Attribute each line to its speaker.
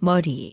Speaker 1: 머리.